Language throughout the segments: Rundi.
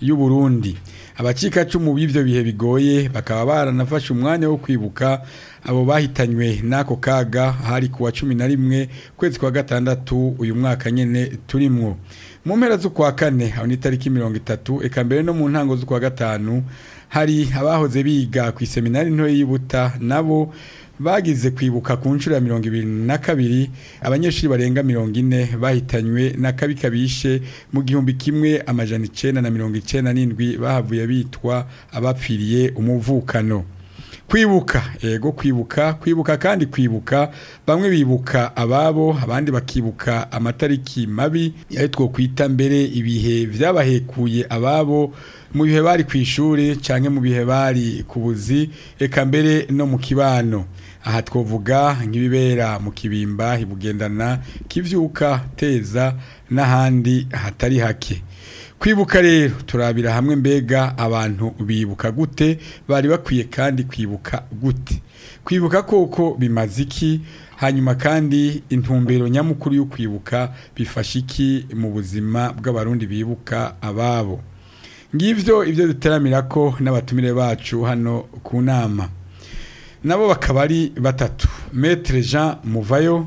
y'u Burundi abacikacumu b'ibyo bihe bigoye bakaba baranafashe umwanya wo kwibuka abo bahitanywe n'ako kaga hari kuwa cumi na rimwe kwezi kwa gatandatu uyu mwaka nyine turimwo mu mpera z'ukwa kane aho ni itariki mirongo itatu eka mbere no mu ntango z'ukwa gatanu hari abahoze biga ku iseminari ntoya y'ubuta nabo bagize kwibuka ku nshuro ya mirongo ibiri na kabiri abanyeshuri barenga mirongo ine bahitanywe na kabikabishe mu gihumbi kimwe amajana icyenda na mirongo icyenda n'indwi bahavuye bitwa abapfiriye umuvukano kwibuka yego kwibuka kwibuka kandi kwibuka bamwe bibuka ababo abandi bakibuka amatariki mabi ari two kwita mbere ibihe byabahekuye ababo mu bihe bari ku ishuri cyane mu bihe bari ku buzi reka mbere no mu kibano aha twovuga nk'ibibera mu kibimba ibugendana kibyuka teza n'ahandi hatari hake kwibuka rero turabira hamwe mbega abantu bibuka gute bari bakwiye kandi kwibuka gute kwibuka koko bimaze iki hanyuma kandi intumbero nyamukuru yo kwibuka bifasha iki mu buzima bw'abarundi bibuka ababo ngibyo ibyo duteramira ko n'abatumire bacu hano ku nama nabo bakaba ari batatu metere jean muvayo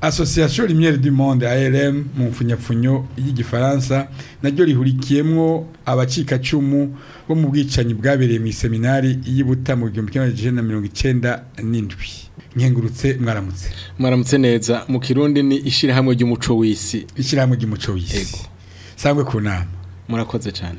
Association Lumière du Monde ARM mu mfunyapfunyo y'igifaransa naryo rihurikiyemwo abacikacumu bo mu bwicanyi bwabereye mu seminari y'Ibuta mu 1997 nkengurutse mwaramutse mwaramutse neza mu kirundi ni ishyirahamwe ry'umuco w'isi ishyirahamwe ry'umuco w'isi sangwe ku nama murakoze cyane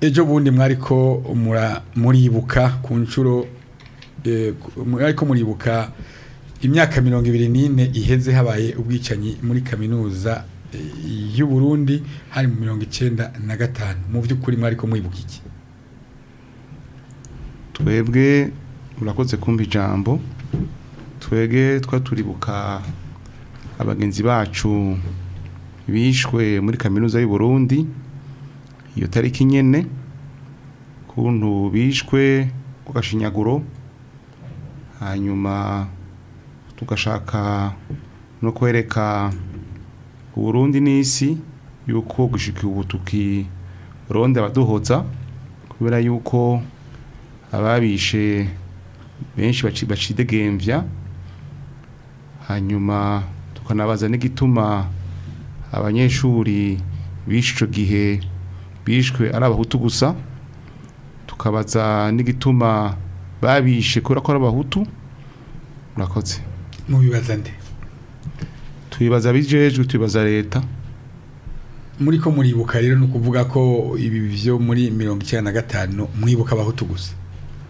ejo bundi mwariko muribuka ku nshuro eh, mwariko muribuka imyaka mirongo ibiri n'ine iheze habaye ubwicanyi muri kaminuza eh, y'u Burundi hari mu mirongo icyenda na gatanu mu by'ukuri mwari ko mwibuka iki twebwe murakoze kumva ijambo twebwe twaturibuka abagenzi bacu bishwe muri kaminuza y'u Burundi iyo tariki nyene kuntu bishwe ku gashinyaguro hanyuma tugashaka no kwereka uburundi n'isi yuko gushika ubu tukironde abaduhoza kubera yuko ababishe benshi bacidegembya hanyuma tukanabaza n'igituma abanyeshuri b'icyo gihe bishwe ari abahutu gusa tukabaza n'igituma babishe kubera ko ari abahutu murakoze mubibaza nde tubibaza bijejwe tubibaza leta muri ko muribuka rero ni ukuvuga ko ibi byo muri mirongo icyenda na gatanu mwibuka abahutu gusa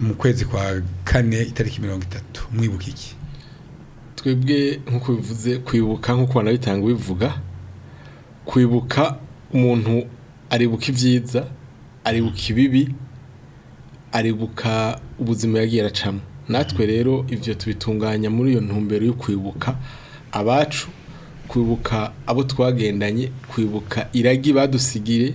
mu kwezi kwa kane itariki mirongo itatu mwibuka iki twebwe nk'uko bivuze kwibuka nk'uko banabitanga bivuga kwibuka umuntu aribuka ibyiza aribuka ibibi aribuka ubuzima yagiye aracamo natwe rero ibyo tubitunganya muri iyo ntumbero yo kwibuka abacu kwibuka abo twagendanye kwibuka iragi badusigire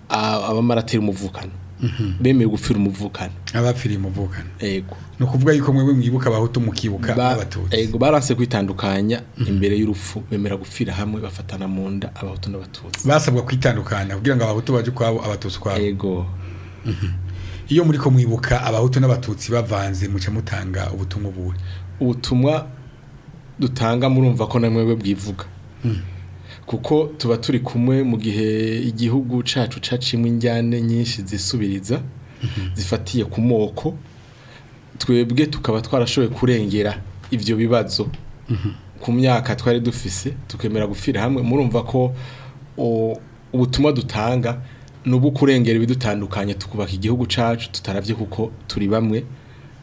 ah, abamaratera umuvukano bemeye gupfira umuvukana abapfiriye umuvukano yego ni ukuvuga yuko mwe mwibuka abahutu mukibuka abatutsi yego barase kwitandukanya mhm. imbere y'urupfu bemera gupfira hamwe bafatana mu nda abahutu n'abatutsi basabwa kwitandukanya kugira ngo abahutu baje kwabo abatutsi kwabo yego mhm. iyo muri ko mwibuka abahutu n'abatutsi bavanze muca mutanga ubutumwa ubuhe ubutumwa dutanga murumva ko namwe bwe bwivuga mhm. kuko tuba turi kumwe mu gihe igihugu cacu cacimwe injyane nyinshi zisubiriza mhm. zifatiye ku moko twebwe tukaba twarashoboye kurengera ibyo bibazo mhm. ku myaka twari dufise tukemera gupfira hamwe murumva ko ubutumwa dutanga n'ubwo kurengera ibidutandukanye tukubaka igihugu cacu tutarabye kuko turi bamwe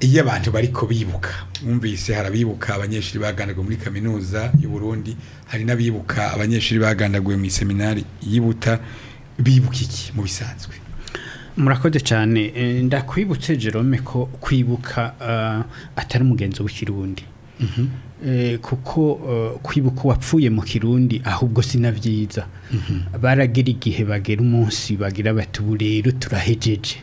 iyo abantu bari ko bibuka bumvise abanyeshuri bagandaguye muri kaminuza y'u Burundi hari n'abibuka abanyeshuri bagandaguye mu iseminari y'ibuta bibuka iki mu bisanzwe murakoze cyane eh, ndakwibutse jerome ko kwibuka eh, atari umugenzi w'ikirundi mhm. eh, kuko kwibuka wapfuye mu kirundi ahubwo si na byiza mhm. baragira igihe bagera umunsi bagira bati ubu rero turahejeje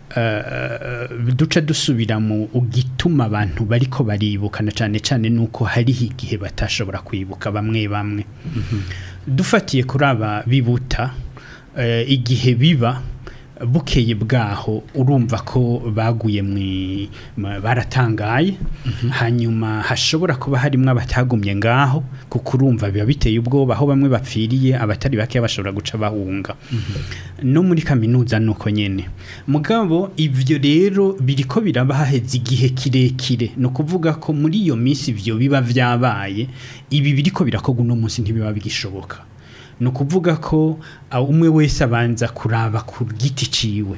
Eh, eh, duca dusubira mu gituma abantu bariko baribukana cyane cyane nuko hariho igihe batashobora kwibuka bamwe bamwe mhm. dufatiye kuri aba bibuta eh, igihe biba bukeye bwaho urumva ko baguye mu baratangaye mhm. hanyuma hashobora kuba harimo abatagumye ngaho kuko urumva biba biteye ubwoba aho bamwe bapfiriye abatari bake bashobora guca bahunga mhm. no muri kaminuza ni uko nyine mugabo ibyo rero biri ko biraba igihe kirekire ni ukuvuga ko muri iyo minsi ibyo biba byabaye ibi biri ko birakorwa uno munsi ntibiba bigishoboka ni ukuvuga ko umwe wese abanza kuraba ku giti ciwe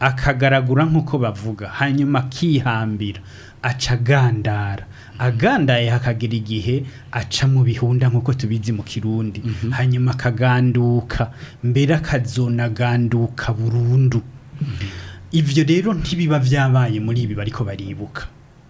akagaragura nk'uko bavuga hanyuma akihambira acagandara mhm. agandaye hakagira igihe aca mu bihunda nk'uko tubizi mu kirundi mhm. hanyuma akaganduka mbere akazonaganduka burundu ibyo rero ntibiba byabaye muri ibi bariko baribuka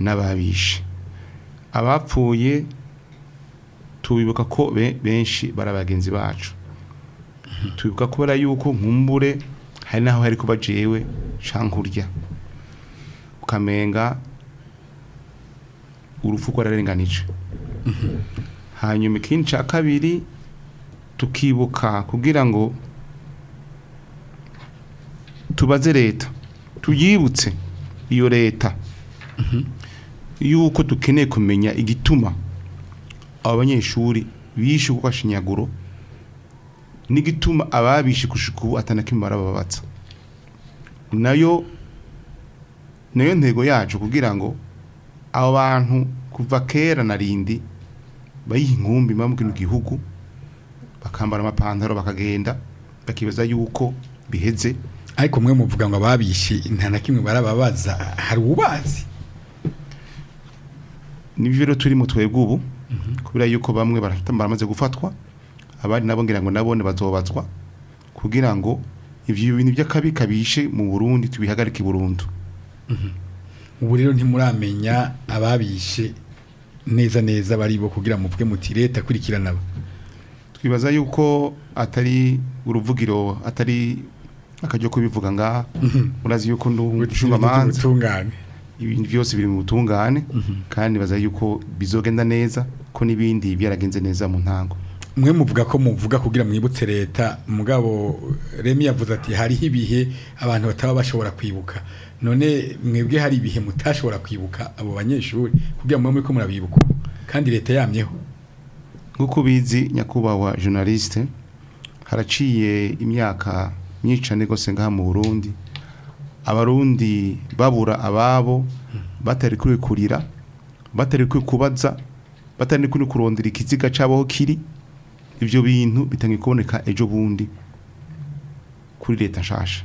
n'ababishe abapfuye tubibuka ko benshi bari abagenzi bacu mhm. tubibuka kubera yuko nkumbure hari n'aho hari kuba jewe cyangwa urya ukamenga urupfu rwararenganije mhm. hanyuma ikinshi cya kabiri tukibuka kugira ngo tubaze leta tuyibutse iyo leta mhm. yuko dukeneye kumenya igituma abo banyeshuri bishe kuko ashinyaguro n'igituma ababishe gushuka ubu atanakimara babatsa nayo nayo ntego yacu kugira ngo abo bantu kuva kera na rindi bayiha inkumbi mu kino gihugu bakambara amapantaro bakagenda bakibaza yuko biheze ariko mwe muvuga ngo ababishe nta na kimwe barababaza hari ubazi n'ibyo rero turi mu twebwe ubu mhm. kubera yuko bamwe baramaze gufatwa abandi nabo ngira ngo nabone bazobatswa kugira ngo ibyo bintu by'akabi kabishe mu burundi tubihagarike burundu mhm. ubu rero ntimuramenya ababishe neza neza bari bo kugira muvuge muti leta kurikirana aba twibaza yuko atari uruvugiro atari akajya kubivuga ngaha mhm. urazi yuko ndungushingamanza ibintu byose biri mu butungane mhm. kandi baza yuko bizogenda neza ko n'ibindi byaragenze neza mu ntango mwe muvuga ko muvuga kugira mwibutse leta mugabo remi yavuze ati hariho ibihe abantu bataba bashobora kwibuka none mwebwe hari ibihe mutashobora kwibuka abo banyeshuri kugira ngo ko murabibuka kandi leta yamyeho nk'uko ubizi nyakubahwa journaliste haraciye imyaka myicane rwose ngaha mu burundi abarundi babura ababo batari kwikurira batari kwikubaza batari kuri kurondera ikiziga cy'abaho kiri ibyo bintu bitangiye kuboneka ejo bundi kuri leta nshasha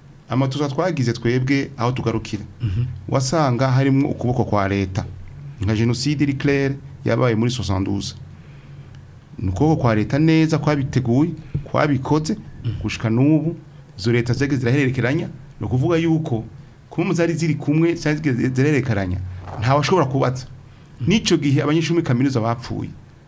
amatuza twagize twebwe aho tugarukira mhm. wasanga harimo ukuboko kwa leta nka jenoside iri claire yabaye muri sosanduza ni ukuboko kwa leta neza kwabiteguye kwabikoze mhm. gushika n'ubu izo leta zajya ziraherekeranya ni ukuvuga yuko kuba umuzari ziri kumwe zirerekeranya ntawashobora kubatsa mhm. n'icyo gihe abanyeshuri muri kaminuza bapfuye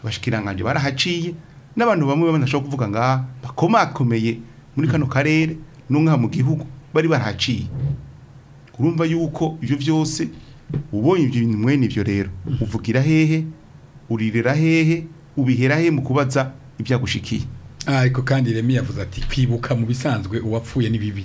abashikiranganje barahaciye n'abantu bamwe banashobora kuvuga ngaha bakomakomeye muri kano karere no mu gihugu bari barahaciye urumva yuko ivyo byose ubonye ibyo bintu mwene ibyo rero uvugira hehe uririra hehe ubihera hehe mu kubaza ibyagushikiye ariko kandi remi yavuze ati kwibuka mu bisanzwe uwapfuye ni bibi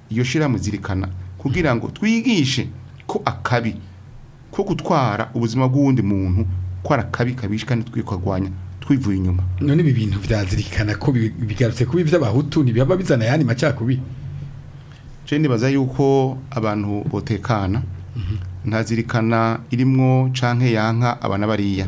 iyo shira zirikana kugira ngo twigishe ko akabi ko gutwara ubuzima bw'uwundi muntu ko ari akabi kandi twikwagwanya twivuye inyuma none ibi bintu byazirikana ko bigarutse kuba iby'abahutu ntibihaba bizana ayandi macakubiri nshya nibaza yuko abantu botekana mhm. ntazirikana irimwo canke yanka abana bariya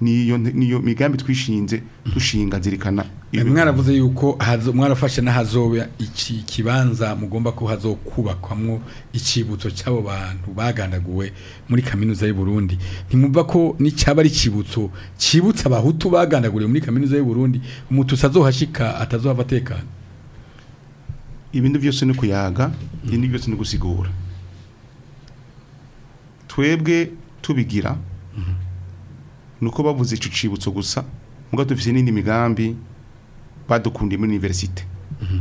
niyo niyo migambi twishinze dushinga nzirikana mwaravuze yuko mwarafashe n'ahazoba iki kibanza mugomba ko hazokubakwamwo icibutso cy'abo bantu bagandaguwe muri kaminuza y'u Burundi ntimumva ko n'icyaba ari cibutso cibutsa abahutu bagandaguriye muri kaminuza y'u Burundi umutusa azohashika atazohava atekana ibintu byose ni kuyaga ibintu byose ni gusigura twebwe tubigira ni uko bavuze icyo cibutso gusa muga dufite n'indi migambi badukundiye muri universite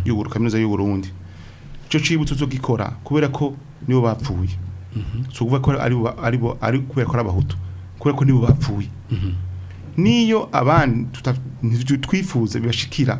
y'u Kaminuza y'u Burundi icyo cibutso cyo gikora kubera ko nibo bapfuye so kuvuga ko ari ari ari kubera ko ari abahutu kubera ko nibo bapfuye niyo abandi twifuza bibashikira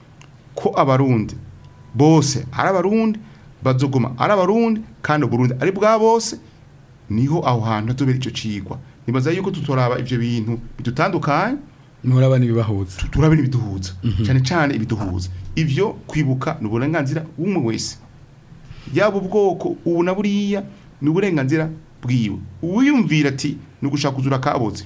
ko abarundi bose ari abarundi bazogoma ari abarundi kandi uburundi ari bwa bose niho aho hantu hazobera icyo cyigwa nibaza yuko tutoraba ivyo bintu bidutandukanye muraba nibibahuza turabe nibiduhuza mhm. cyane cyane ibiduhuza ivyo kwibuka n'uburenganzira w'umwe wese yaba ubwoko ubu na buriya n'uburenganzira bwiwe Uyumvira ati ni ugushaka kuzura kabotse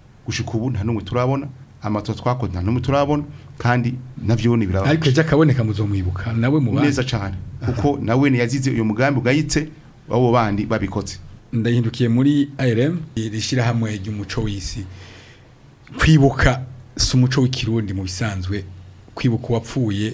gushika ubu nta n'umwe turabona amato twakoze nta n'umwe turabona kandi nabyo ni birabaye ariko byakaboneka muzomwibuka nawe mu neza cyane kuko nawe yazize uyu mugambi ugayitse wabo bandi babikotse ndahindukiye muri irm iri shyirahamwe ry'umuco w'isi kwibuka si umuco w'ikirundi mu bisanzwe kwibuka wapfuye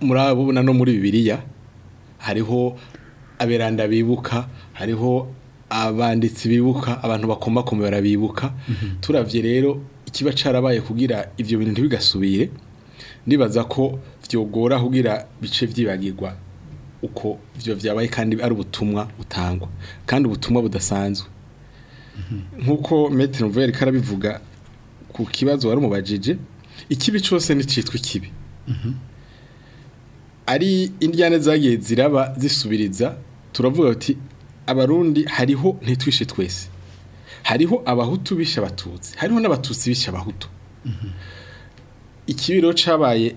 murabona no muri bibiliya hariho aberanda bibuka hariho abanditsi bibuka abantu bakoma bakomakomera bibuka mhm. turabye rero ikiba carabaye kugira ivyo bintu ntibigasubire nibaza ko vyogora kugira bice vyibagirwa uko ivyo vyabaye kandi ari ubutumwa butangwa kandi ubutumwa budasanzwe mhm. nk'uko metero mvuye ariko ku kibazo wari umubajije ikibi cyose nticitwa kibi mhm. ari indyane zagiye ziraba zisubiriza turavuga ati abarundi hariho ntitwishe twese hariho abahutu bisha abatutsi hariho n'abatutsi bisha abahutu mhm. ikibiro cabaye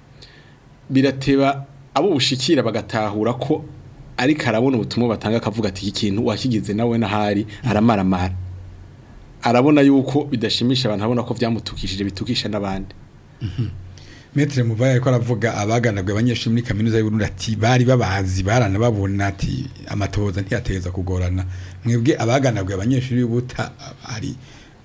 birateba abo bushikira bagatahura ko ariko arabona ubutumwa batanga akavuga ati iki kintu wakigize nawe n'ahari aramaramara arabona yuko bidashimisha abantu abona ko byamutukishije bitukisha n'abandi metero mhm. mubaye ko aravuga abaganagwe abanyeshuri muri kaminuza y'uburundi ati bari babazi baranababona ati amatoza ntiyateza kugorana mwebwe abaganagwe abanyeshuri y'ubuta hari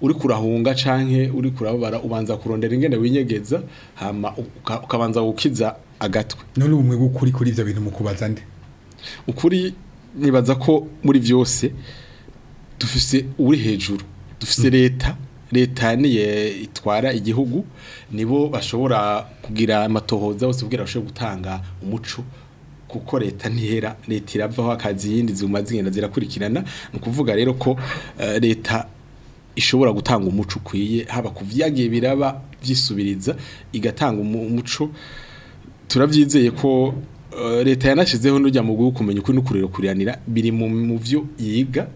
uri kurahunga canke uri kurabara ubanza kurondera ingene winyegeza hama ukabanza gukiza agatwe none umwe gukuri kuri ivyo bintu mukubaza nde ukuri nibaza ko muri byose dufise uri hejuru dufise mm. leta leta niye itwara igihugu nibo bashobora kugira amatohoza bose kugira bashobora gutanga umuco kuko leta ntihera leta iravaho akazi yindi zuma zigenda zirakurikirana ni ukuvuga rero ko eh, leta ishobora gutanga umuco ukwiye haba ku byagiye biraba byisubiriza igatanga umuco turabyizeye ko eh, leta yanashyizeho n'ujya mu gihugu kumenya ukuri n'ukuriro kuriranira biri mu byo yiga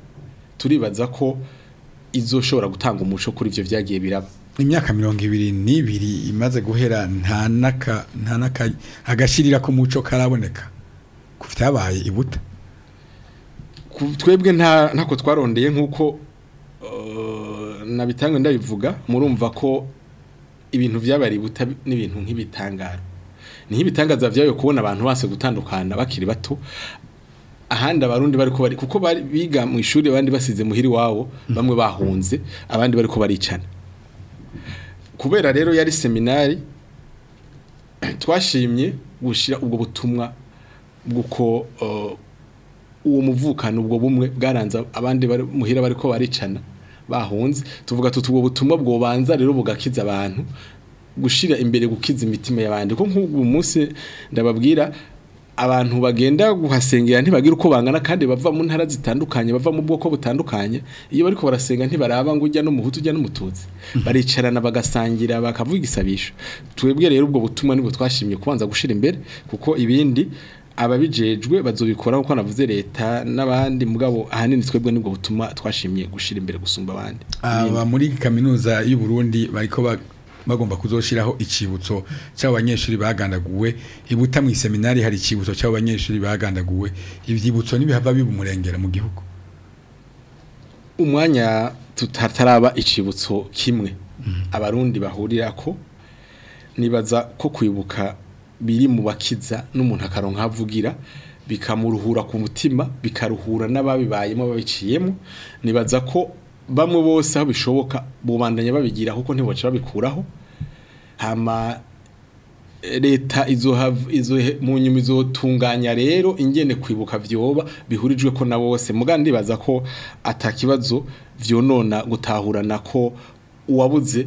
turibaza ko izoshobora gutanga umuco kuri ibyo byagiye biraba imyaka mirongo ibiri n'ibiri imaze guhera nta naka agashirira ku muco karaboneka ku ibuta twebwe nako twarondeye nk'uko Eh, nabitanga ndabivuga murumva ko ibintu byabari buta n'ibintu nk'ibitangaro ni nk'ibitangaza byayo kubona abantu bose gutandukana bakiri bato ahandi abarundi bari bari kuko bari biga mu ishuri abandi basize muhiri wawo bamwe bahunze abandi bari ko baricana kubera rero yari seminari twashimye gushyira ubwo butumwa bw'uko eh, uwo muvukano ubwo bumwe bwaranze abandi bari muhira bari ko baricana bahunze tuvuga tuti ubwo butumwa bwobanza rero bugakiza abantu gushira imbere gukiza imitima y'abandi ko nk'ubu munsi ndababwira abantu bagenda guhasengera ntibagira uko bangana kandi bava mu ntara zitandukanye bava mu bwoko butandukanye iyo bariko barasenga ntibaraba ngo ujya no muhutu ujya no mututsi hmm. baricarana bagasangira bakavuga isabisho twebwe rero ubwo butumwa nibwo twashimye kubanza gushira imbere kuko ibindi ababijejwe bazobikora kuko navuze leta n'abandi mugabo ahanini twebwe nibwo butuma twashimye gushira imbere gusumba abandi aba muri kaminuza y'u Burundi bariko bagomba kuzoshiraho icibutso cy'abanyeshuri bagandaguwe ibuta mu seminari hari ikibutso icibutso cy'abanyeshuri bagandaguwe ivyibutso nibihava bibumurengera mu gihugu umwanya tutataraba ikibutso kimwe mm. abarundi bahurira ko nibaza ko kwibuka biri mu bakiza n'umuntu akaronka avugira bikamuruhura ku mutima bikaruhura n'ababibayemo babiciyemo nibaza ko bamwe bose bishoboka bubandanya babigira kuko ntibaca babikuraho hama eh, leta izo izo mu nyuma izotunganya rero ingene kwibuka vyoba bihurijwe ko na bose mugandi baza ko atakibazo vyonona gutahurana ko uwabuze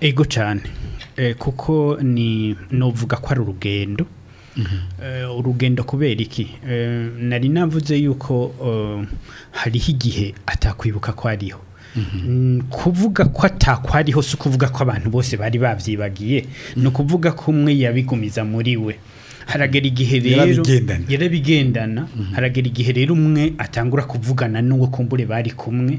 ego cyane eh, kuko ni nuvuga ko ari urugendo mm-hmm. eh, urugendo kubera iki eh, nari navuze yuko hariho igihe atakwibuka ko ariho mm-hmm. kuvuga ko atakwariho si ukuvuga ko abantu bose bari babyibagiye mm-hmm. ni ukuvuga ko umwe yabigumiza muri we haragera igihe rero yarabigendana mhm. haragera igihe rero umwe atangura kuvugana n'uwo kumbure bari kumwe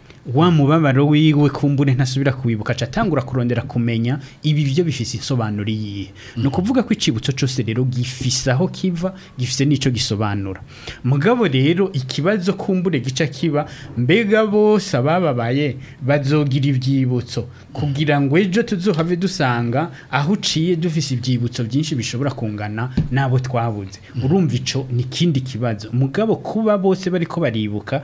wa mubabaro wiwe kumbune ntasubira kubibuka atangura kurondera kumenya ibi byo bifise insobanuro yihe ni mm-hmm. ukuvuga ko icibutso cyose rero gifise aho kiva gifise n'icyo gisobanura mugabo rero ikibazo kumbure gica kiba mbega bose abababaye bazogira ibyibutso kugira ngo ejo tuzohave dusanga aho uciye dufise ibyibutso byinshi bishobora kungana n'abo twabuze mm-hmm. urumva ico ni kindi kibazo mugabo kuba bose bari ko baribuka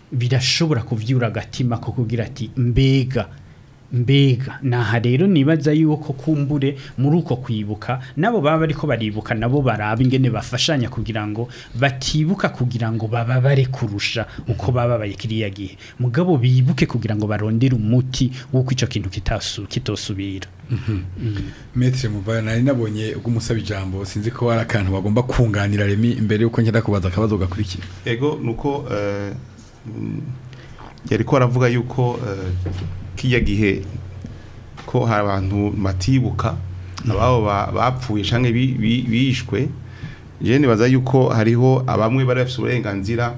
birashobora kuvyura agatima ko kugira ati mbega mbega naha rero nibaza yuko kumbure muri uko kwibuka nabo baba bariko baribuka nabo baraba ingene bafashanya kugira ngo batibuka kugira ngo bababare kurusha uko baba bayikiriya gihe mugabo bibuke kugira ngo barondere umuti w'uko icyo kintu kitosubira metire mhm. mm. muvana nari nabonye ubwo umusaba ijambo sinzi ko hari akantu bagomba kunganira remi imbere y'uko ngenda kubaza akabazo gakurikira ego nuko uh... Mm. yari ko aravuga yuko eh, kijya gihe ko hari abantu batibuka mm. ababo bapfuye cyangwa bishwe jene baza yuko hariho abamwe bari bafite uburenganzira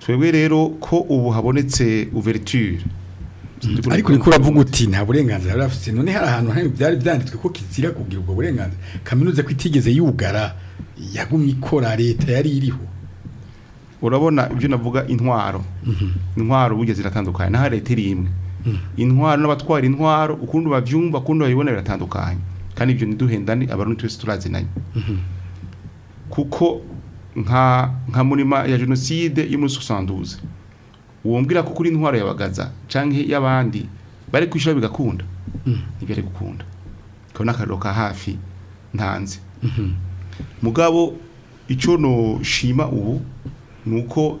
twebwe rero ko ubu habonetse ouverture ariko uriko uravuga uti nta burenganzira bari bafise none hari ahantu hamwe byari byanditswe ko kizira kugira ubwo burenganzira kaminuza ko itigeze yugara yagumye ikora leta yari iriho urabona ibyo navuga intwaro mhm. intwaro burya ziratandukanye n'aho leta iri imwe mhm. intwaro n'abatwara intwaro ukundi bavyumva ukundi babibona biratandukanye kandi ibyo ntiduhendane abarundi twese turazinanye kuko nka nka murima ya jenoside y'umunsi e usanduze wumvira ko kuri intwaro yabagaza canke y'abandi bari kwishura bigakunda ntibyari gukunda kabona akariro ka hafi ntanze mugabo icyo noshima ubu nuko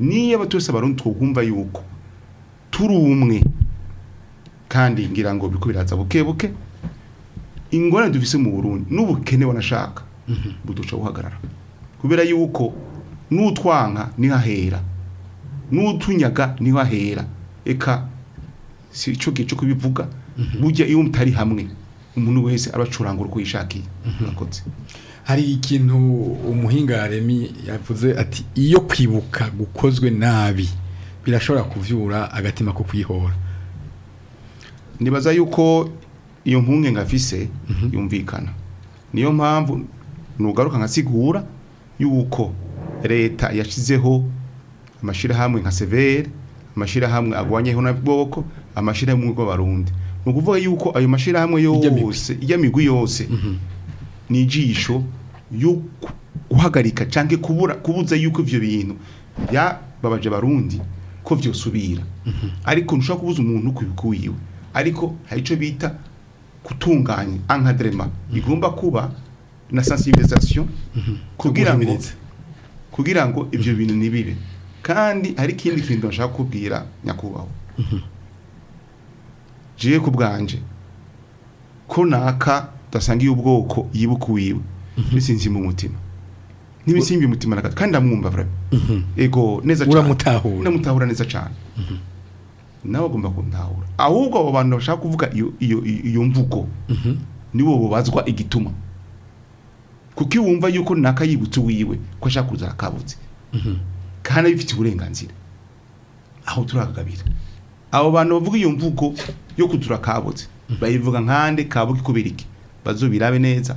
niyo abatose abarundi twumva yuko turi umwe kandi ngira ngo biko biraza buke buke ingorane dufise mu Burundi n'ubukene wanashaka buduca guhagarara kubera yuko n'utwanka ntihahera n'utunyaga ntihahera eka si icyo gihe cyo kubivuga mhm. burya iyo mutari hamwe umuntu wese abacuranga uko yishakiye murakoze mhm. hari ikintu umuhinga remi yavuze ati iyo kwibuka gukozwe nabi birashobora kuvyura agatima ko kwihora nibaza yuko iyo mpunge ngafise mhm. yumvikana niyo mpamvu nugaruka nkasigura yuko leta yashyizeho amashyirahamwe nka severe amashyirahamwe agwanyeho na bwoko amashyirahamwe rw'abarundi ni ukuvuga yuko ayo mashyirahamwe yose y'amigwi yose mhm. ni ijisho yo guhagarika cyangwa kubura kubuza yuko ibyo bintu byababaje abarundi ko byosubira mhm. ariko ntushobora kubuza umuntu kubikuyiwe ariko hari icyo bita gutunganya ankaderema mhm. bigomba kuba na sensibilisation kugira ngo kugira ngo ibyo bintu nibibe kandi hari ikindi kintu nshaka kubwira nyakubahwa jiye ku bwanje ko naka udasangiye ubwoko yibuka uwiwe bisinzi mhm. mu mutima ntibisimbi umutima kandi ndamwumva mhm. ego neza cyane uramutahura ndamutahura neza cyane mhm. nawe agomba kuntahura ahubwo abo bantu bashaka kuvuga iyo iyo mvugo nibo bubazwa igituma kuko iyo wumva yuko runaka yibutse uwiwe ko ashaka kuza akabutse mhm. kandi abifite uburenganzira aho turagabira abo bantu bavuga iyo mvugo yo kutura kabutse mhm. bayivuga nkande kabuga ikubera iki bazubirabe neza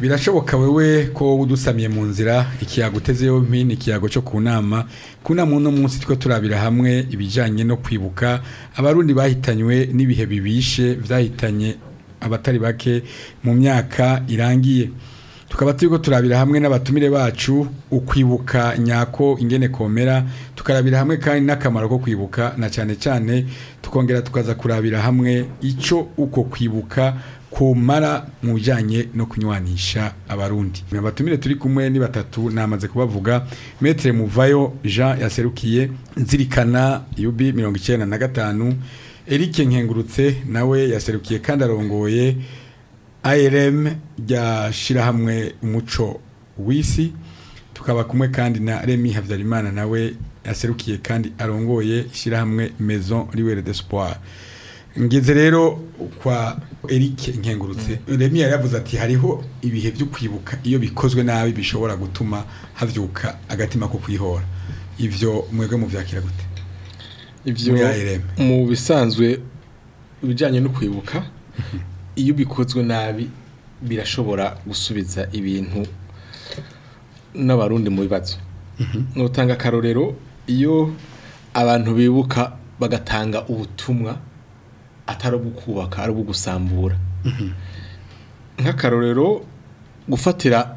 birashoboka wewe ko udusamiye mu nzira ikiyago utezeho mpine ikiyago cyo ku nama ku nama uno munsi two turabira hamwe ibijyanye no kwibuka abarundi bahitanywe n'ibihe bibishe byahitanye abatari bake mu myaka irangiye tukaba turi turabira hamwe n'abatumire bacu ukwibuka nyako ingene komera tukarabira hamwe kandi n'akamaro ko kwibuka na cyane cyane tukongera tukaza kurabira hamwe icyo uko kwibuka kumara mu bijyanye no kunywanisha abarundi abatumire turi kumwe ni batatu namaze kubavuga metere muvayo jean yaserukiye nzirikana yubi mirongo icyenda na gatanu eric nkengurutse nawe yaserukiye kandi arongoye arm rya shyirahamwe umuco w'isi tukaba kumwe kandi na remi habyarimana nawe yaserukiye kandi arongoye ishyirahamwe maison riwere de ngeze rero kwa Eric nkengurutse Remi yaravuze ati hariho ibihe byo kwibuka iyo bikozwe nabi bishobora gutuma havyuka agatima ko kwihora ivyo mwebwe mu vyakira gute ivyo mu bisanzwe ibijanye no kwibuka iyo bikozwe nabi birashobora gusubiza ibintu n'abarundi mu bibazo mhm. nutanga akarorero iyo abantu bibuka bagatanga ubutumwa atari ubwo kubaka ari ubwo gusambura mhm. nk'akarorero gufatira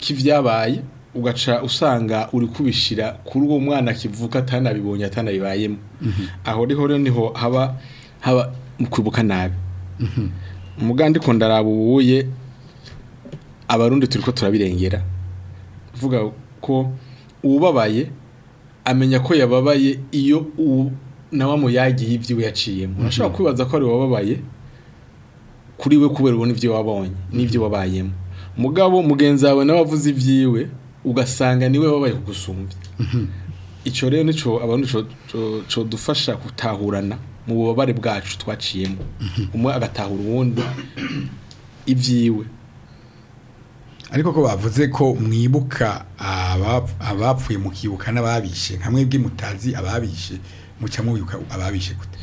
k'ivyabaye ugaca usanga uri kubishyira kuri uwo mwana akivuka atanabibonye atanabibayemo mhm. aho riho rero niho haba haba kwibuka nabi mhm. umuganda ikunda arabubuye abarundi turi ko turabirengera uvuga ko ubabaye amenya ko yababaye iyo na nawe amuyagiye ibyiwe yaciyemo mhm. urashobora kwibaza ko ari uwababaye kuri we kubera ubona ibyo wabonye n'ibyo wabayemo mugabo mugenzi wawe nawe ibyiwe ugasanga niwe wabaye gusumvya icyo rero nico abantu cyo dufasha kutahurana mu bubabare bwacu twaciyemo umwe agatahura uwundi ibyiwe ariko ko bavuze ko mwibuka abapfuye mukibuka n'ababishe nka mwebwe mutazi ababishe muca ababishe gute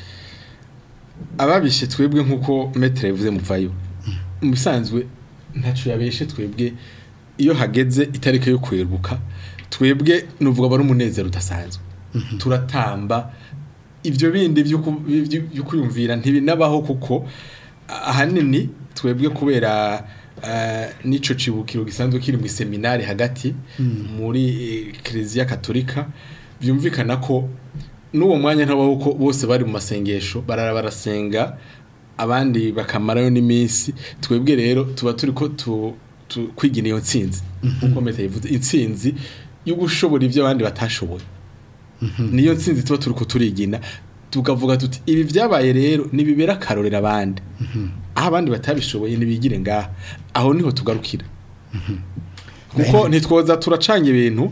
ababishe twebwe nk'uko metero yavuze muvayo mu bisanzwe ntacyo yabeshe twebwe iyo hageze itariki yo kwibuka twebwe nuvuga aba ari umunezero udasanzwe mhm. turatamba ibyo bindi byo ntibi nabaho kuko ahanini twebwe kubera eh, n'icyo kibukiro gisanzwe kiri mu iseminari hagati mhm. muri eh, kiliziya katolika byumvikana ko n'uwo mwanya ntabaho bose bari mu masengesho barara barasenga abandi bakamarayo n'iminsi twebwe rero tuba turi ko kwigina iyo nsinzi mhm. nk'uko meta yivuze insinzi yo ibyo abandi batashoboye mhm. niyo nsinzi tuba turi kuturigina tukavuga tuti ibi byabaye rero nibibera akarorera abandi mhm. abandi batabishoboye ntibigire ngaha aho niho tugarukira kuko eh. ntitwoza turacanye ibintu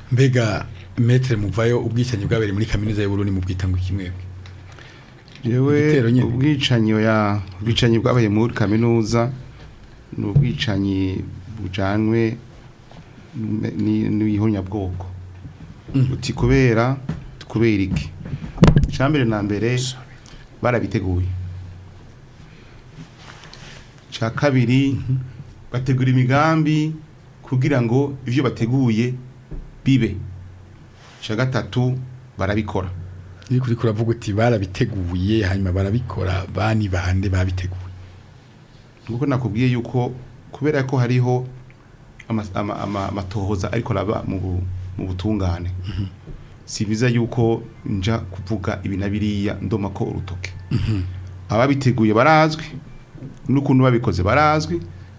mbega metre muvayo ubwicanyi bwabere muri kaminuza y'uburundi mu bwitango kimwe yewe ubwicanyi ya ubwicanyi bwabaye muri kaminuza ni ubwicanyi bujyanwe n'ihonyabwoko mm. uti kubera kubera iki icya mbere na mbere barabiteguye cya kabiri mm-hmm. bategura imigambi kugira ngo ibyo bateguye bibe cya gatatu barabikora iri kuri kuravuga uti barabiteguye hanyuma barabikora bani bande babiteguye nuko nakubwiye yuko kubera ko hariho amatohoza ariko araba mu butungane mhm. si biza yuko nja kuvuga ibi na biriya ndoma ko urutoke mhm. ababiteguye barazwi n'ukuntu babikoze barazwi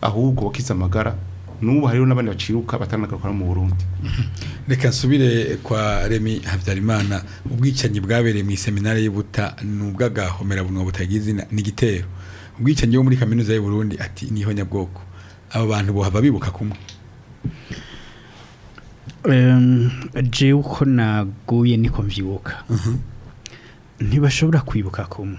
ahubwo wakize amagara n'ubu hariho n'abandi baciruka batanagakora mu Burundi reka nsubire kwa Remy Habyarimana ubwicanyi bwabereye mu seminari y'ubuta n'ubwagahomera bunwa butagize ni gitero ubwicanyi wo muri kaminuza y'u Burundi ati niho nyabwoko abo bantu bohava bibuka kumwe jewe uko naguye niko mvyibuka mhm. ntibashobora kwibuka kumwe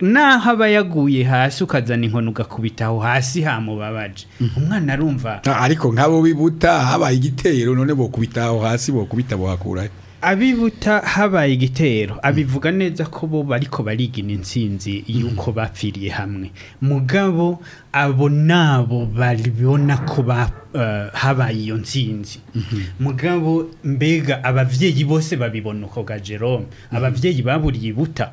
naho aba yaguye hasi ukazana inkoni ugakubita aho hasi hamubabaje mhm. umwana arumva ah, ariko nk'abo bibuta habaye igitero none bokubitaho hasi bokubita buhakurayo abibuta habaye igitero mhm. abivuga neza ko bo bariko barigina insinzi mhm. y'uko bapfiriye hamwe mugabo abo nabo babibona ko eh, habaye iyo nsinzi mugabo mbega ababyeyi bose babibona uko ga jerome ababyeyi baburiye ibuta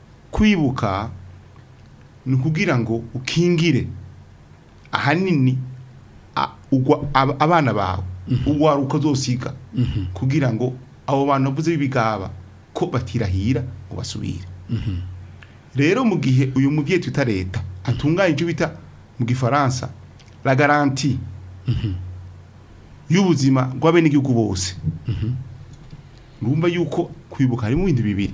kwibuka ni ukugira ngo ukingire ahanini abana bawe mm-hmm. ugwaruka uzosiga mm-hmm. kugira ngo abo bantu bavuze b'ibigaba ko batirahira ngo basubire mm-hmm. rero mu gihe uyu mubyeyi twita leta atunganya icyo bita mu gifaransa la garanti y'ubuzima bw'abenegihugu bose urumva yuko kwibuka harimo ibintu bibiri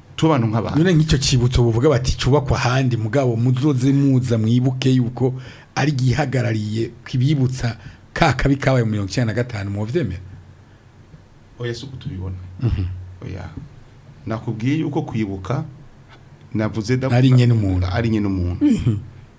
tubantu nk'abantu none nk'icyo kibutso buvuga bati cubakwa handi mugabo muzoze muza mwibuke yuko ari gihagarariye kwibibutsa ka kabi kabaye mu 1995 mu vyemera oya suko tubibona mm-hmm. nakubwiye uko kwibuka navuze ari nyine umuntu ari nyine umuntu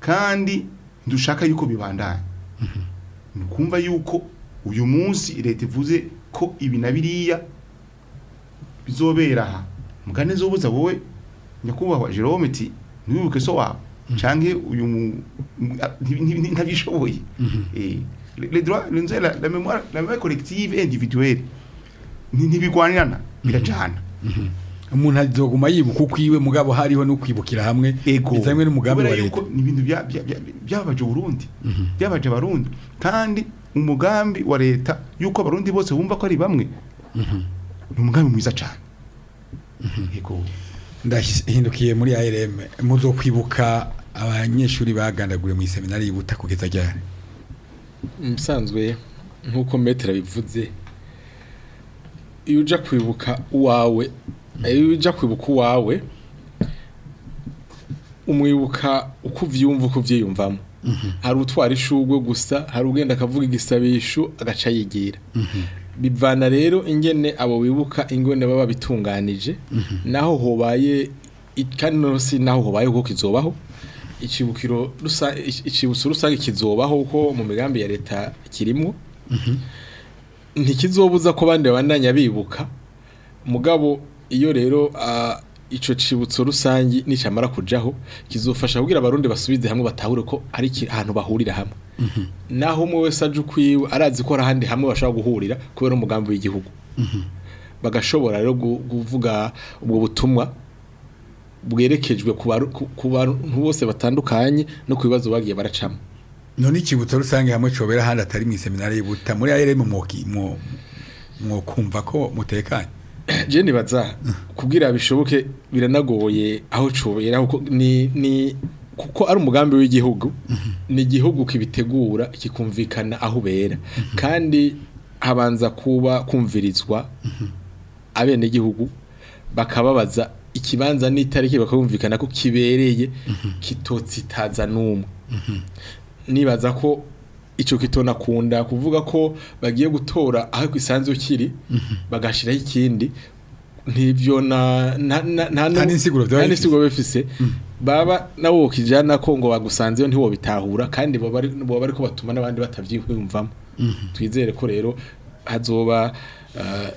kandi dushaka yuko bibandanye ni ukumva yuko uyu munsi leta ivuze ko ibi na biriya bizobera aha mugane zobuza wowe nyakubahwa Jerome ti ntiwibuke so wawe mhm. canke uyu ntabishoboye mhm. eh les droits les la, mémoire la mémoire collective individuelle ntibigwanirana mhm. birajana umuntu azoguma yibuka ukwiwe mugabo hariho no kwibukira hamwe bizamwe n'umugambi wa leta ni ibintu byabaje Burundi byabaje Barundi kandi umugambi wa leta yuko abarundi bose bumva ko ari bamwe mhm. ni umugambi mwiza cyane mhm. ndahindukiye muri ARM muzo kwibuka abanyeshuri bagandagure mu seminari yibuta kugeza cyane musanzwe nkuko metero bivuze iyo uja kwibuka uwawe iyo uja kwibuka uwawe umwibuka uko uvyumva uko uvyiyumvamo hari utwara ishugwe gusa hari ugenda akavuga igisabisho agaca yigira bivana rero ingene abo wibuka ingene baba bitunganije naho hobaye kandi naho hobaye kuko kizobaho ikibukiro ikibutso rusange kizobaho ko mu migambi ya leta kirimo ntikizobuza ko abandi babandanya bibuka mugabo iyo rero ah, icyo cyibutso rusange nicamara kujyaho kizufasha kugira abarundi basubize hamwe batahure ko ari ahantu bahurira hamwe mhm. naho umwe wese aje ukwiwe arazi ko hari ahandi hamwe bashaka guhurira kubera umugambi w'igihugu mhm. bagashobora rero kuvuga ubwo butumwa bwerekejwe ku bantu bose batandukanye no ku bibazo bagiye baracamo none ikibuto rusange hamwe cyobera ahandi atari mu iseminari y'ubuta muri arere mu mwokumva ko mutekanye jene baza kubwira bishoboke biranagoye aho cubera ni ni kuko ari umugambi w'igihugu ni igihugu kibitegura kikumvikana aho ubera kandi habanza kuba kumvirizwa abenegihugu bakababaza ikibanza n'itariki bakabumvikana ko kibereye mhm. kitotsitaza n'umwe nibaza ko icyo kito nakunda kuvuga ko bagiye gutora aho isanze kiri mhm. bagashira ikindi ntibyo nta n'insiguro bifise mhm. baba nabo ukijyana ko ngo bagusanzeyo ntiwobitahura kandi baba bari ko batuma n'abandi batabyiyumvamo mhm. twizere ko rero hazoba eh,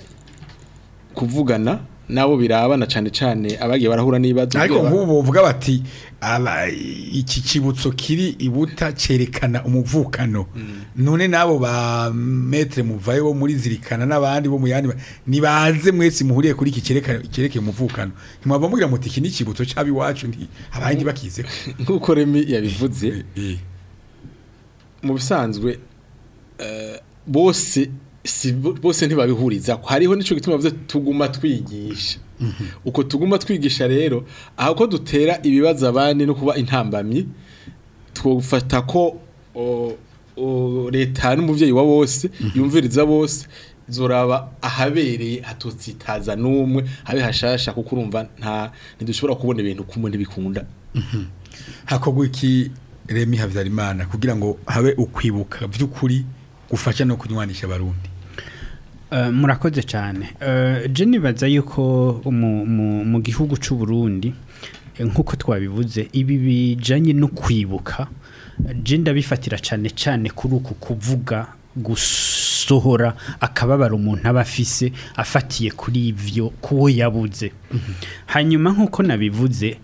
kuvugana nabo birabana cyane cyane abagiye barahura n'ibibazo ariko nk'ubu bavuga bati iki kibutso kiri ibuta cyerekana umuvukano none n'abo ba metere muvaye bo muri zirikana n'abandi bo mu yandi ntibanze mwese muhuriye kuri iki cyerekeye umuvukano ntimwaba mugira muti iki ni ikibuto cyaba iwacu abandi bakize nk'uko remi yabivuze eh, eh. mu bisanzwe eh, bose si bose ntibabihuriza ko hariho n'icyo gituma bavuze tuguma twigisha mhm. uko tuguma twigisha rero aho ko dutera ibibazo abandi no kuba intambamyi twafata ko leta n'umubyeyi wa bose mhm. yumviriza bose zoraba ahabereye hatutsitaza n'umwe habe hashasha kuko urumva nta ntidushobora kubona ibintu kumwe ntibikunda mhm. hakorwa iki remi habyarimana kugira ngo habe ukwibuka by'ukuri gufasha no kunywanisha abarundi Eh, murakoze cyane eh, jenny baza yuko mu gihugu cy'u Burundi eh, nk'uko twabivuze ibi bijanye no kwibuka jenda bifatira cyane cyane kuri uku kuvuga gusohora akababaro umuntu abafise afatiye kuri ibyo kuwo yabuze hanyuma nk'uko nabivuze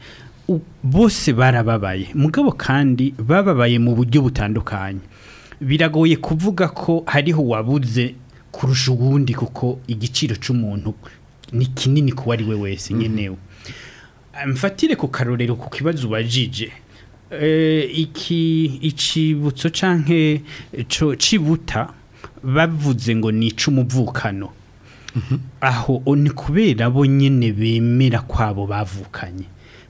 bose barababaye mugabo kandi bababaye mu buryo butandukanye biragoye kuvuga ko hariho wabuze kurusha ubundi kuko igiciro cy'umuntu ni kinini ku ari we wese mhm. nkenewe eh, mfatire ku karorero ku kibazo ubajije eh, iki ikibutso cyangwa eh, cibuta bavuze ngo ni ic'umuvukano mhm. aho ni kubera bo nyine bemera kwabo bavukanye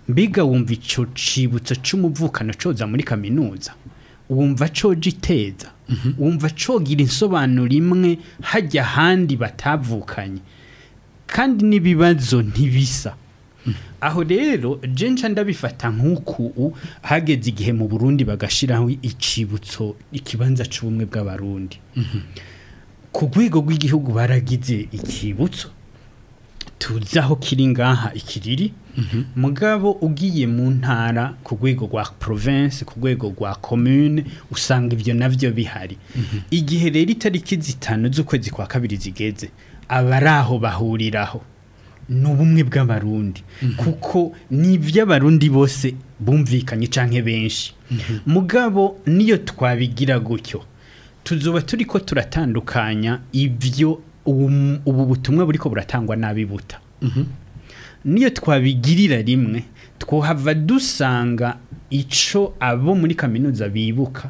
mbega wumva icyo cibutso cy'umuvukano coza muri kaminuza wumva coga iteza mhm. wumva cogira insobanuro imwe hajya ahandi batavukanye kandi n'ibibazo ntibisa mhm. aho rero jenshi ndabifata nk'uku hageze igihe mu burundi bagashyiraho ikibutso ikibanza cy'ubumwe bw'abarundi mhm. ku rwego rw'igihugu baragize ikibutso tuzi aho kiri ngaha ikiriri mhm. mugabo ugiye mu ntara ku rwego rwa province ku rwego rwa commune usanga ibyo nabyo bihari mhm. igihe rero itariki zitanu z'ukwezi kwa kabiri zigeze abari aho bahuriraho ni ubumwe bw'abarundi mhm. kuko ni iby'abarundi bose bumvikanye cyangwa benshi mugabo niyo twabigira gutyo tuzuba turi ko turatandukanya ibyo ubu butumwa buriko buratangwa nabibuta. Mhm. niyo twabigirira rimwe twahava dusanga icyo abo muri kaminuza bibuka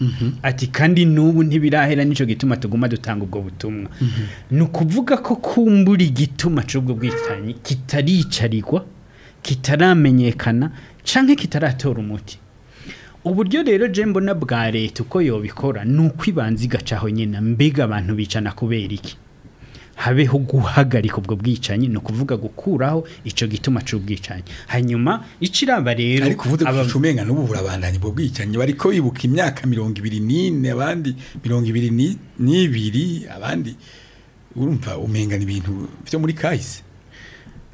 mhm. ati kandi n'ubu ntibirahera n'icyo gituma tuguma dutanga ubwo butumwa mhm. ni ukuvuga ko kumbura igituma cy'ubwo bwicanyi kitaricarirwa kitaramenyekana cyangwa kitaratora umuti uburyo rero jembo na bwa leta uko yobikora ni uko ibanza igacaho nyine mbega abantu bicana kubera iki habeho guhagarika ubwo bwicanyi ni kuvuga gukuraho icyo gituma cy'ubwicanyi hanyuma ikiraba rero ariko uvuze ko umenga n'ubu burabandanya ubwo bwicanyi bariko bibuka imyaka mirongo ibiri n'ine abandi mirongo ibiri n'ibiri abandi urumva umenga ibintu byo muri kahise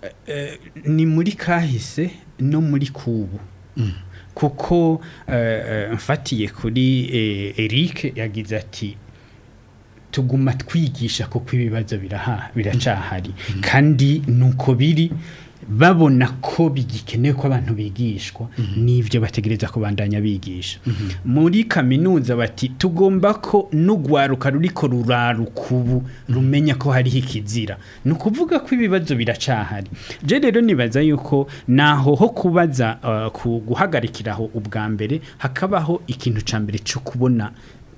eh, eh, ni muri kahise no muri kubu mm. kuko eh, mfatiye kuri eric yagize ati tuguma twigisha kuko biraha biracahari mm-hmm. Mm-hmm. kandi nuko biri babona ko bigikenewe ko abantu bigishwa mm-hmm. n'ibyo bategereza kubandanya bigisha muri kaminuza bati tugomba ko n'ugwaruka ruriko ruraruka ubu rumenya ko hariho ikizira ni ukuvuga ko ibibazo biracahari je rero nibaza yuko naho ho kubaza uh, guhagarikiraho ubwa mbere hakabaho ikintu cya mbere cyo kubona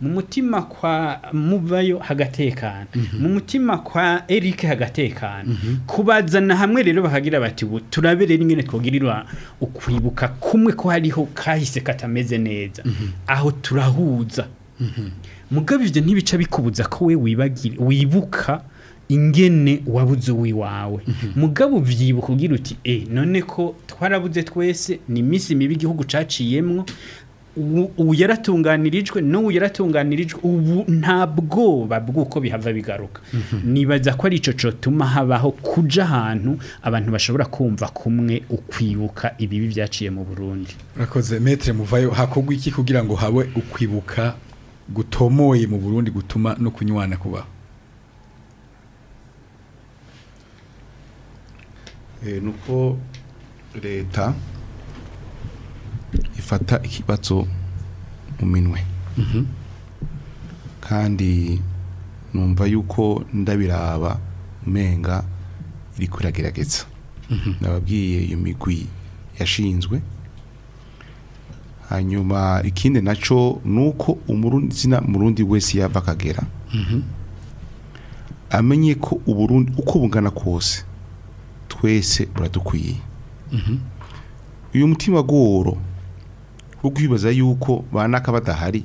mu mutima kwa muvayo hagatekana mhm. mu mutima kwa Eric hagatekana mhm. kubazana hamwe rero bahagira bati turabere nyine twogirirwa ukwibuka kumwe ko hariho kahise katameze neza mhm. aho turahuza mugabo ibyo ntibica bikubuza ko we wibagire wibuka ingene wabuze wawe mugabo ubyibuka ugira uti e none ko twarabuze twese ni iminsi mibi igihugu caciyemwo ubu yaratunganirijwe n'ubu yaratunganirijwe ubu nta bwoba bw'uko bihava bigaruka mhm. nibaza ko ari icyo cyatuma habaho kuja ahantu abantu bashobora kumva kumwe ukwibuka ibibi byaciye mu burundi murakoze metero muvayo hakogwa iki kugira ngo habe ukwibuka gutomoye mu burundi gutuma no kunywana kubaho eh, nuko leta bifata ikibazo mu minwe mm-hmm. kandi numva yuko ndabiraba umenga iri kuragerageza mm-hmm. ndababwiye iyo migwi yashinzwe hanyuma ikindi nacyo ni uko umurinzina murundi wese yava akagera mm-hmm. amenye ko uburundi uko bungana kose twese buradukwiye uyu mutima goro wibaza yuko banaka badahari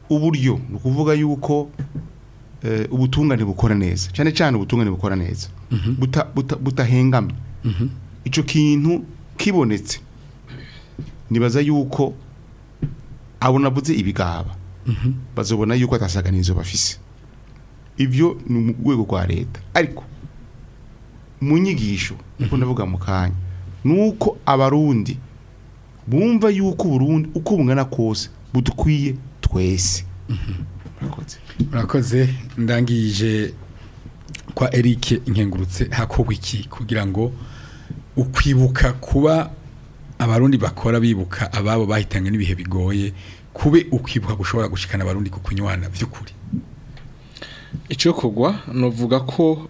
uburyo ni ukuvuga yuko eh, ubutungane bukora neza cyane cyane ubutungane bukora neza mhm. butahengamye icyo kintu kibonetse nibaza yuko abo navuze ibigaba bazobona mhm. yuko atasaga atasaganizo bafise ibyo ni mu rwego rwa leta ariko mu nyigisho niko mhm. ndavuga mu kanya nuko abarundi bumva yuko Burundi uko bungana kose budukwiye twese murakoze mhm. ndangije kwa Eric nkengurutse hakorwa iki kugira ngo ukwibuka kuba abarundi bakora bibuka ababo bahitanywe n'ibihe bigoye kube ukibuka gushobora gushikana abarundi ku kunywana by'ukuri icyo kugwa nuvuga ko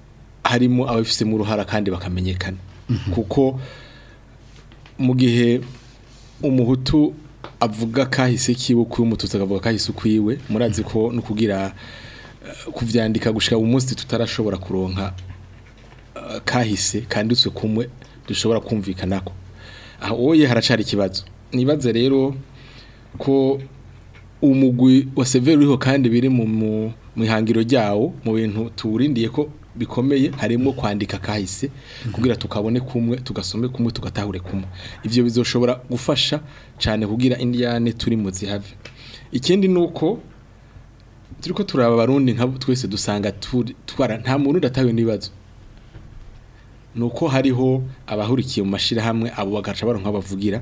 harimo abafise mu ruhara kandi bakamenyekana mhm. kuko mu gihe umuhutu avuga kahise kiwe kuba umututsi akavuga kahise ukwiwe murazi mhm. ko no kugira eh, kubyandika gushika umunsi tutarashobora kuronka eh, kahise kanditswe kumwe dushobora ko aha oye haracari ikibazo nibaze rero ko umugwi wa severi kandi biri mu mihangiro ryawo mu bintu turindiye ko bikomeye harimo kwandika kahise mhm. kugira tukabone kumwe tugasome kumwe tugatahure kumwe ibyo bizoshobora gufasha cyane kugira indiane turi mu zihave ikindi nuko uko turaba abarundi nka twese dusanga twara nta muntu udatawe n'ibibazo nuko hariho abahurikiye mu mashirahamwe abo bagaca baronka bavugira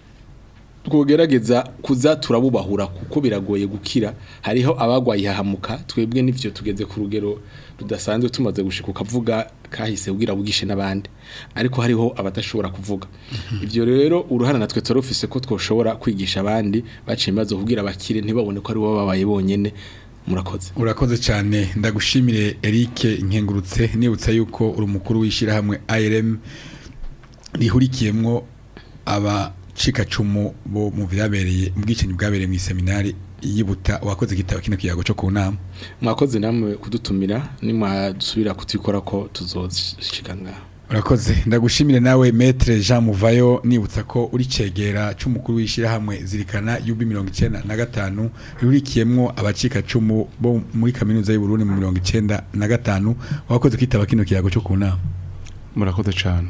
Kugerageza kuza turabubahura kuko biragoye gukira hariho abagwayi hahamuka twebwe n'ivyo tugeze ku rugero rudasanzwe tumaze gushika ukavuga kahise ubwira bugishe n'abandi ariko hariho abatashobora kuvuga mhm. ivyo rero uruhana natwe turofise ko twoshobora kwigisha abandi baciye maze kubwira abakire ntibabone ko ari bo babaye bonyene murakoze urakoze cyane ndagushimire Eric nkengurutse nibutsa yuko uri mukuru wishira hamwe IRM rihurikiyemwo aba cikacumu bo mu vyabereye mu bwicanyi bwabereye mu iseminari yibuta wakoze igitabo kino kiyago cyo ku mwakoze namwe kudutumira nimwadusubira kutikora ko tuzoshikanga urakoze ndagushimire nawe maître Jean Muvayo nibutsa ko uri cegera cy'umukuru wishira yubi mirongo icyenda na gatanu abacika abacikacumu bo muri kaminuza y'u Burundi mu gatanu wakoze kitaba kino kiyago cyo ku murakoze cyane